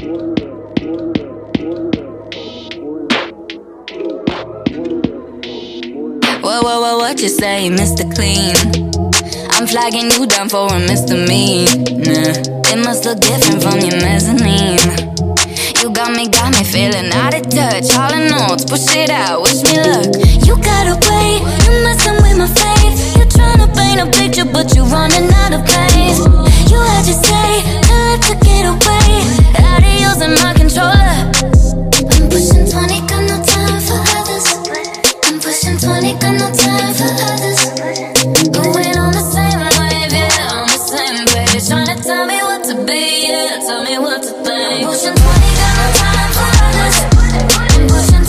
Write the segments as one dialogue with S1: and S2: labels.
S1: What, whoa, whoa, what you say, Mr. Clean? I'm flagging you down for a misdemeanor. It must look different from your mezzanine. You got me, got me feeling out of touch. All in notes, push it out, wish me luck.
S2: You got away, you messing with my faith. You're trying to paint a picture, but you're running 20, got no time for others.
S1: Going on the same wave, yeah, on the same page. Trying to tell me what to be, yeah, tell me what to think.
S2: I'm pushing 20, got no time for others.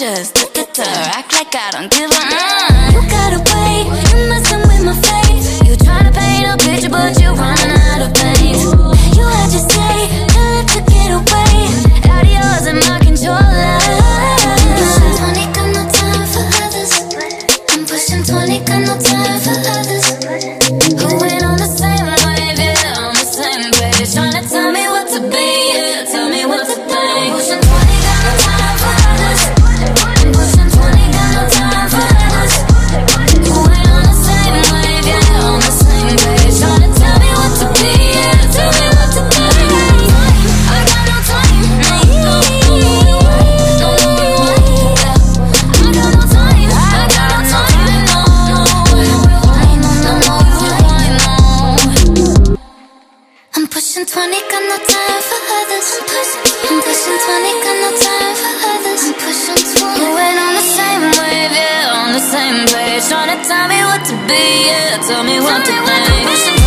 S1: Just look at her, act like I don't give a uh.
S2: You got away, you messing with my faith.
S1: You tryna paint a picture, but you're running out of paint.
S2: You had your say, I took it away.
S1: Adios in my controller.
S2: I'm pushing 20, got no time for others. I'm pushing 20, got no time for others.
S1: Going on the same wave, yeah, on the same page. Tryna tell me what to be,
S2: pushing 20, got no time for others. I'm pushing, I'm pushing 20, got no time for others. I'm pushing 20.
S1: Going on the same wave, yeah, on the same page. Tryna tell me what to be, yeah, tell me what to think.